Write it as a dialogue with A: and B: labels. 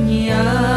A: Yeah.